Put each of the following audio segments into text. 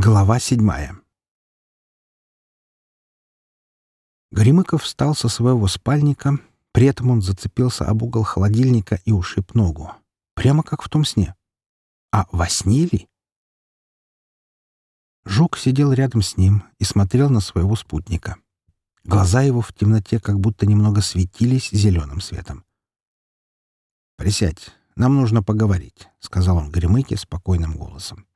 Глава седьмая Горемыков встал со своего спальника, при этом он зацепился об угол холодильника и ушиб ногу. Прямо как в том сне. А во сне ли? Жук сидел рядом с ним и смотрел на своего спутника. Глаза его в темноте как будто немного светились зеленым светом. «Присядь, нам нужно поговорить», — сказал он Горемыке спокойным голосом.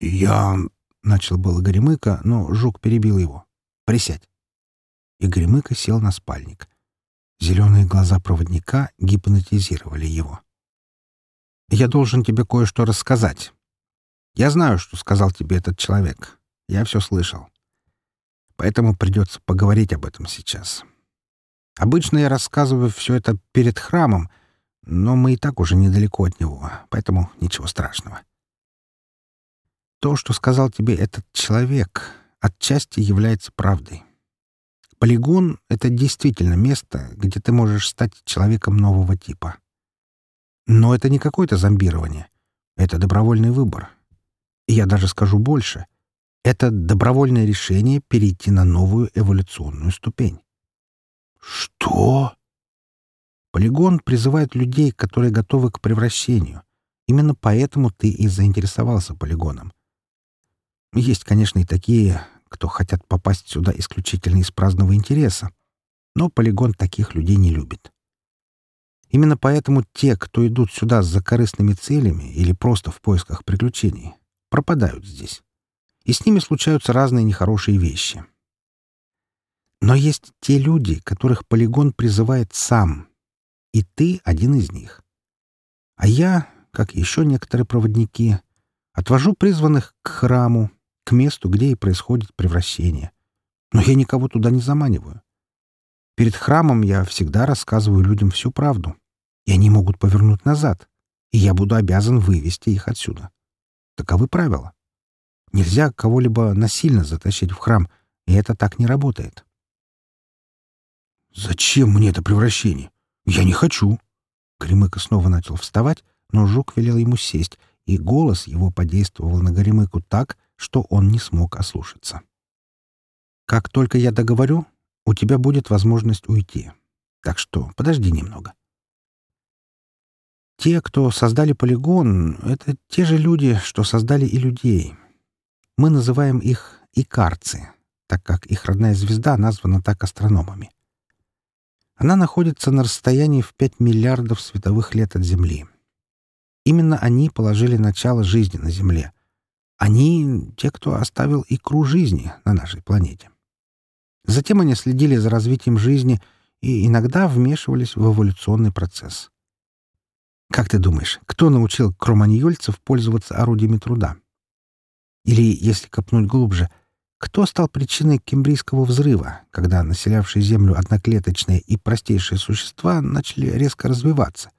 «Я...» — начал было Горемыка, но Жук перебил его. «Присядь». И Горемыка сел на спальник. Зеленые глаза проводника гипнотизировали его. «Я должен тебе кое-что рассказать. Я знаю, что сказал тебе этот человек. Я все слышал. Поэтому придется поговорить об этом сейчас. Обычно я рассказываю все это перед храмом, но мы и так уже недалеко от него, поэтому ничего страшного. То, что сказал тебе этот человек, отчасти является правдой. Полигон — это действительно место, где ты можешь стать человеком нового типа. Но это не какое-то зомбирование. Это добровольный выбор. И я даже скажу больше. Это добровольное решение перейти на новую эволюционную ступень. Что? Полигон призывает людей, которые готовы к превращению. Именно поэтому ты и заинтересовался полигоном. Есть, конечно, и такие, кто хотят попасть сюда исключительно из праздного интереса. Но полигон таких людей не любит. Именно поэтому те, кто идут сюда с закорыстными целями или просто в поисках приключений, пропадают здесь. И с ними случаются разные нехорошие вещи. Но есть те люди, которых полигон призывает сам. И ты один из них. А я, как еще некоторые проводники, отвожу призванных к храму, к месту, где и происходит превращение. Но я никого туда не заманиваю. Перед храмом я всегда рассказываю людям всю правду, и они могут повернуть назад, и я буду обязан вывести их отсюда. Таковы правила. Нельзя кого-либо насильно затащить в храм, и это так не работает. «Зачем мне это превращение? Я не хочу!» Горемыка снова начал вставать, но Жук велел ему сесть, и голос его подействовал на Горемыку так, что он не смог ослушаться. «Как только я договорю, у тебя будет возможность уйти. Так что подожди немного». Те, кто создали полигон, — это те же люди, что создали и людей. Мы называем их икарцы, так как их родная звезда названа так астрономами. Она находится на расстоянии в 5 миллиардов световых лет от Земли. Именно они положили начало жизни на Земле, они — те, кто оставил икру жизни на нашей планете. Затем они следили за развитием жизни и иногда вмешивались в эволюционный процесс. Как ты думаешь, кто научил кроманьольцев пользоваться орудиями труда? Или, если копнуть глубже, кто стал причиной кембрийского взрыва, когда населявшие Землю одноклеточные и простейшие существа начали резко развиваться,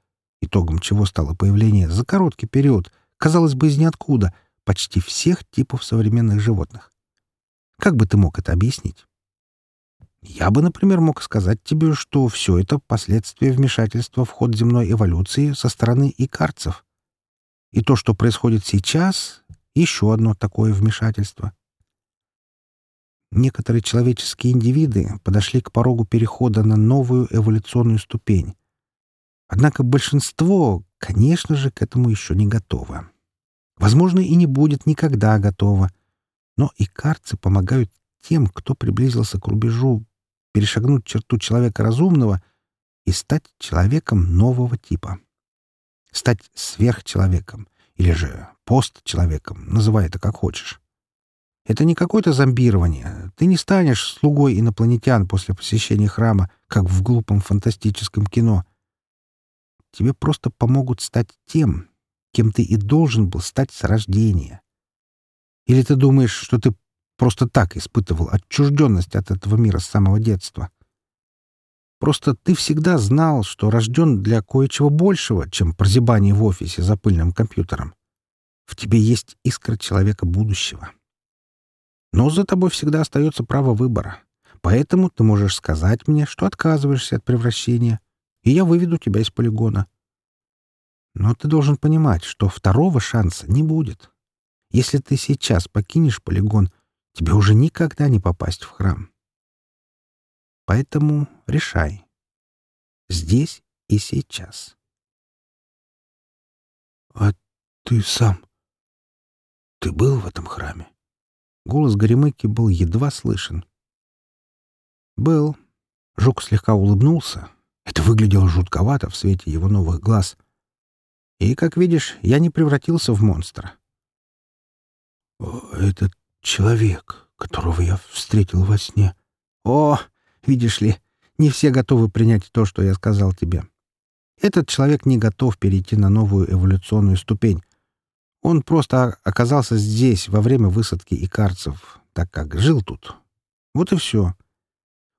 итогом чего стало появление за короткий период, казалось бы, из ниоткуда — почти всех типов современных животных. Как бы ты мог это объяснить? Я бы, например, мог сказать тебе, что все это последствия вмешательства в ход земной эволюции со стороны икарцев. И то, что происходит сейчас, еще одно такое вмешательство. Некоторые человеческие индивиды подошли к порогу перехода на новую эволюционную ступень. Однако большинство, конечно же, к этому еще не готово. Возможно, и не будет никогда готова. Но и карцы помогают тем, кто приблизился к рубежу, перешагнуть черту человека разумного и стать человеком нового типа. Стать сверхчеловеком или же постчеловеком, называй это как хочешь. Это не какое-то зомбирование. Ты не станешь слугой инопланетян после посещения храма, как в глупом фантастическом кино. Тебе просто помогут стать тем, кем ты и должен был стать с рождения. Или ты думаешь, что ты просто так испытывал отчужденность от этого мира с самого детства? Просто ты всегда знал, что рожден для кое-чего большего, чем прозябание в офисе за пыльным компьютером. В тебе есть искра человека будущего. Но за тобой всегда остается право выбора. Поэтому ты можешь сказать мне, что отказываешься от превращения, и я выведу тебя из полигона. Но ты должен понимать, что второго шанса не будет. Если ты сейчас покинешь полигон, тебе уже никогда не попасть в храм. Поэтому решай. Здесь и сейчас. А ты сам? Ты был в этом храме? Голос Горемыки был едва слышен. «Был». Жук слегка улыбнулся. Это выглядело жутковато в свете его новых глаз. И, как видишь, я не превратился в монстра. «Этот человек, которого я встретил во сне...» «О, видишь ли, не все готовы принять то, что я сказал тебе. Этот человек не готов перейти на новую эволюционную ступень. Он просто оказался здесь во время высадки икарцев, так как жил тут. Вот и все.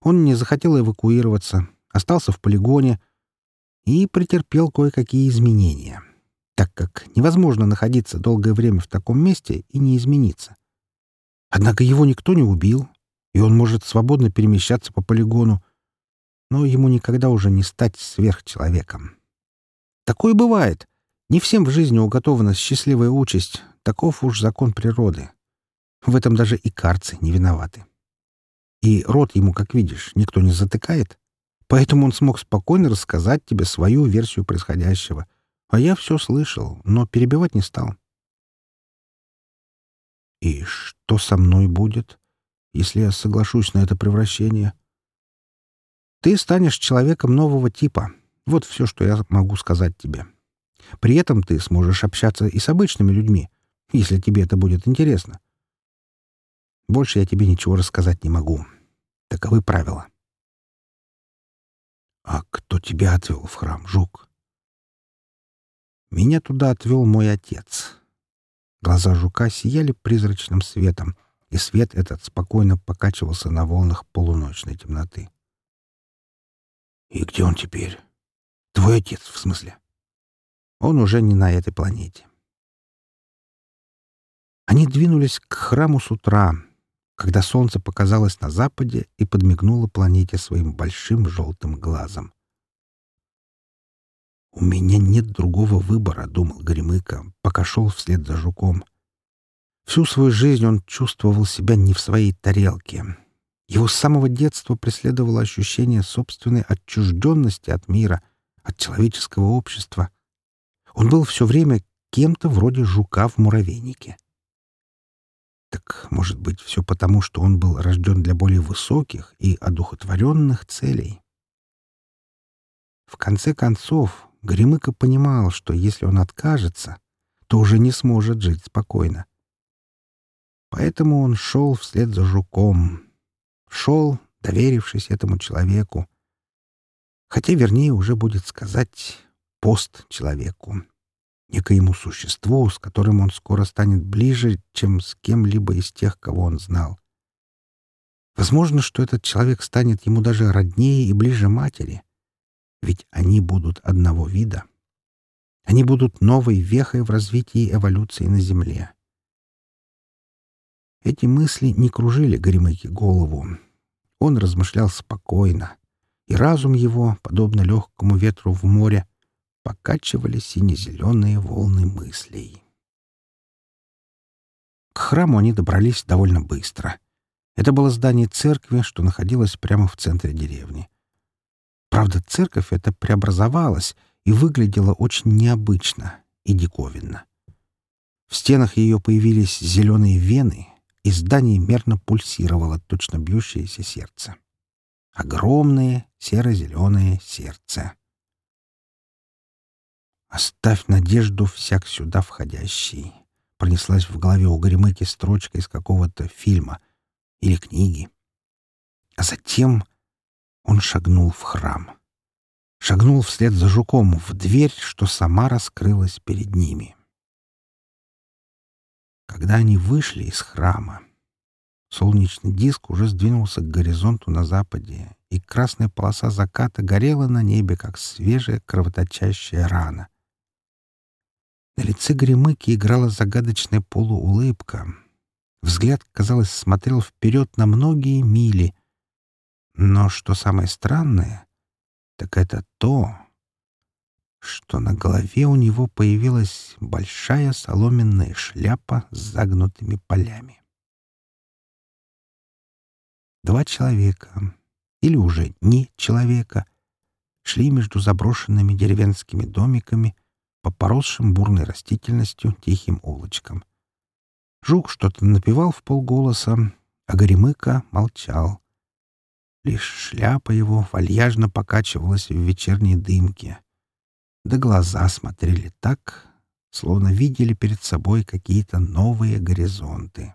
Он не захотел эвакуироваться, остался в полигоне и претерпел кое-какие изменения, так как невозможно находиться долгое время в таком месте и не измениться. Однако его никто не убил, и он может свободно перемещаться по полигону, но ему никогда уже не стать сверхчеловеком. Такое бывает. Не всем в жизни уготована счастливая участь. Таков уж закон природы. В этом даже и карцы не виноваты. И рот ему, как видишь, никто не затыкает. Поэтому он смог спокойно рассказать тебе свою версию происходящего. А я все слышал, но перебивать не стал. И что со мной будет, если я соглашусь на это превращение? Ты станешь человеком нового типа. Вот все, что я могу сказать тебе. При этом ты сможешь общаться и с обычными людьми, если тебе это будет интересно. Больше я тебе ничего рассказать не могу. Таковы правила. А кто тебя отвел в храм, Жук? Меня туда отвел мой отец. Глаза жука сияли призрачным светом, и свет этот спокойно покачивался на волнах полуночной темноты. И где он теперь? Твой отец, в смысле? Он уже не на этой планете. Они двинулись к храму с утра, когда солнце показалось на западе и подмигнуло планете своим большим желтым глазом. «У меня нет другого выбора», — думал Горемыка, пока шел вслед за жуком. Всю свою жизнь он чувствовал себя не в своей тарелке. Его с самого детства преследовало ощущение собственной отчужденности от мира, от человеческого общества. Он был все время кем-то вроде жука в муравейнике. Так, может быть, все потому, что он был рожден для более высоких и одухотворенных целей. В конце концов, Горемыка понимал, что если он откажется, то уже не сможет жить спокойно. Поэтому он шел вслед за жуком, Шел, доверившись этому человеку. Хотя, вернее, уже будет сказать пост человеку, некоему существу, с которым он скоро станет ближе, чем с кем-либо из тех, кого он знал. Возможно, что этот человек станет ему даже роднее и ближе матери, ведь они будут одного вида. Они будут новой вехой в развитии эволюции на Земле. Эти мысли не кружили Горемыке голову. Он размышлял спокойно, и разум его, подобно легкому ветру в море, покачивали сине-зеленые волны мыслей. К храму они добрались довольно быстро. Это было здание церкви, что находилось прямо в центре деревни. Правда, церковь эта преобразовалась и выглядела очень необычно и диковинно. В стенах ее появились зеленые вены, и здание мерно пульсировало точно бьющееся сердце. Огромное серо-зеленое сердце. «Оставь надежду всяк сюда входящий», — пронеслась в голове у Горемыки строчка из какого-то фильма или книги. А затем он шагнул в храм. Шагнул вслед за жуком в дверь, что сама раскрылась перед ними. Когда они вышли из храма, солнечный диск уже сдвинулся к горизонту на западе, и красная полоса заката горела на небе, как свежая кровоточащая рана. На лице Гремыки играла загадочная полуулыбка. Взгляд, казалось, смотрел вперед на многие мили. Но что самое странное, так это то, что на голове у него появилась большая соломенная шляпа с загнутыми полями. Два человека, или уже не человека, шли между заброшенными деревенскими домиками по поросшим бурной растительностью тихим улочкам. Жук что-то напевал в полголоса, а Горемыка молчал. Лишь шляпа его вальяжно покачивалась в вечерней дымке. Да глаза смотрели так, словно видели перед собой какие-то новые горизонты.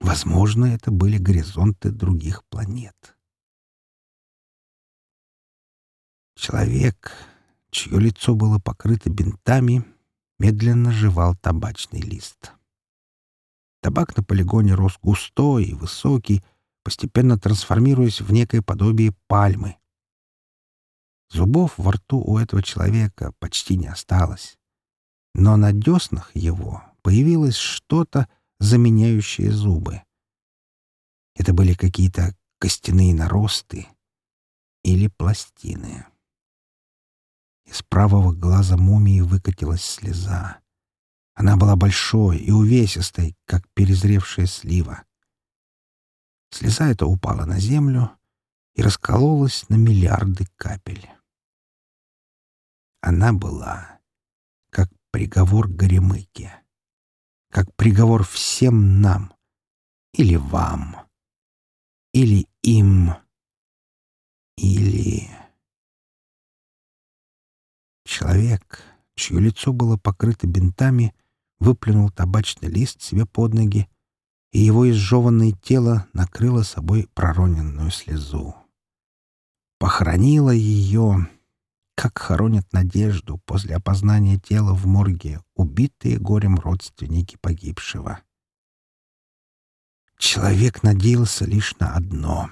Возможно, это были горизонты других планет. Человек, чье лицо было покрыто бинтами, медленно жевал табачный лист. Табак на полигоне рос густой и высокий, постепенно трансформируясь в некое подобие пальмы. Зубов во рту у этого человека почти не осталось. Но на деснах его появилось что-то, заменяющее зубы. Это были какие-то костяные наросты или пластины. Из правого глаза мумии выкатилась слеза. Она была большой и увесистой, как перезревшая слива. Слеза эта упала на землю и раскололась на миллиарды капель. Она была как приговор Горемыке, как приговор всем нам или вам, или им, или... Человек, чье лицо было покрыто бинтами, выплюнул табачный лист себе под ноги, и его изжеванное тело накрыло собой пророненную слезу. Похоронило ее, как хоронят надежду после опознания тела в морге убитые горем родственники погибшего. Человек надеялся лишь на одно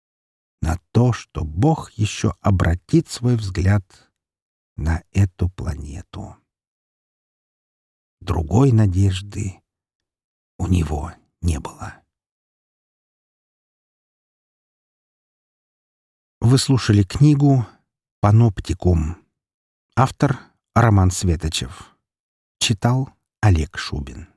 — на то, что Бог еще обратит свой взгляд на эту планету. Другой надежды у него не было. Вы слушали книгу «Паноптикум». Автор Роман Светочев. Читал Олег Шубин.